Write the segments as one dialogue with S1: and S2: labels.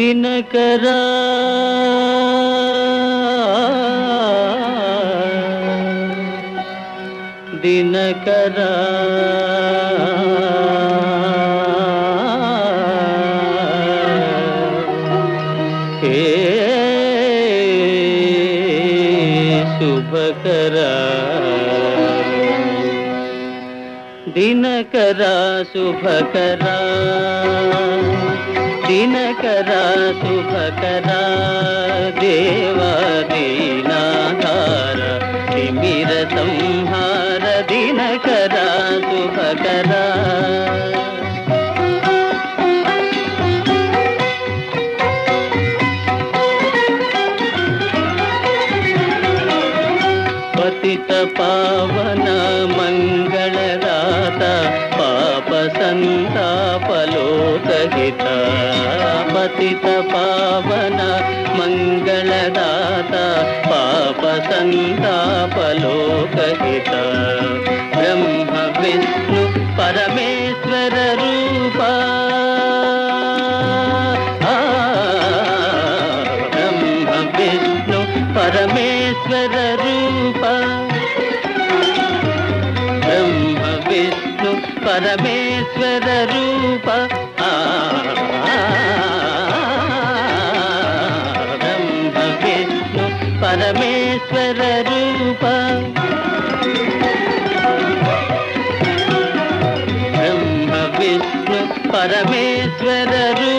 S1: दिन करा। दिन करा। हे शुभ करा। दिन करा शुभ करा। दीनकदा तु भदा देव दीनाधारिमिर संहार दीन कदा पतित पावन मङ्गलराता पापसन्ता पलोकहित पावना मङ्गलदाता पापसन्तापलोकहित। ब्रह्म विष्णु परमेश्वररूपा ब्रह्म विष्णु परमेश्वररूप ब्रह्म विष्णु परमेश्वररूपा పరమేశ్వర రూప. బ్రహ్మ విష్ణు పరమేశ్వర రూప.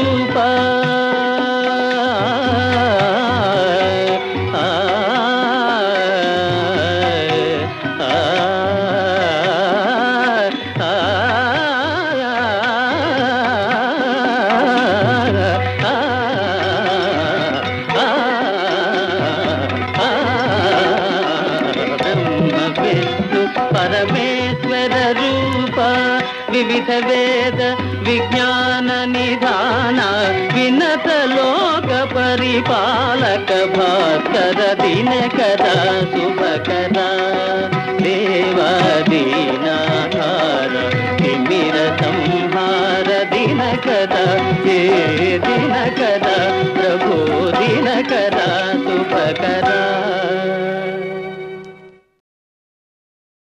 S1: ेद विज्ञान निधान विनत लोक परिपालक भास्कर दिनकदा सुखकदा देव दीनकारहार दिन कदा दिन कदा प्रभो दिन कदा सुखकदा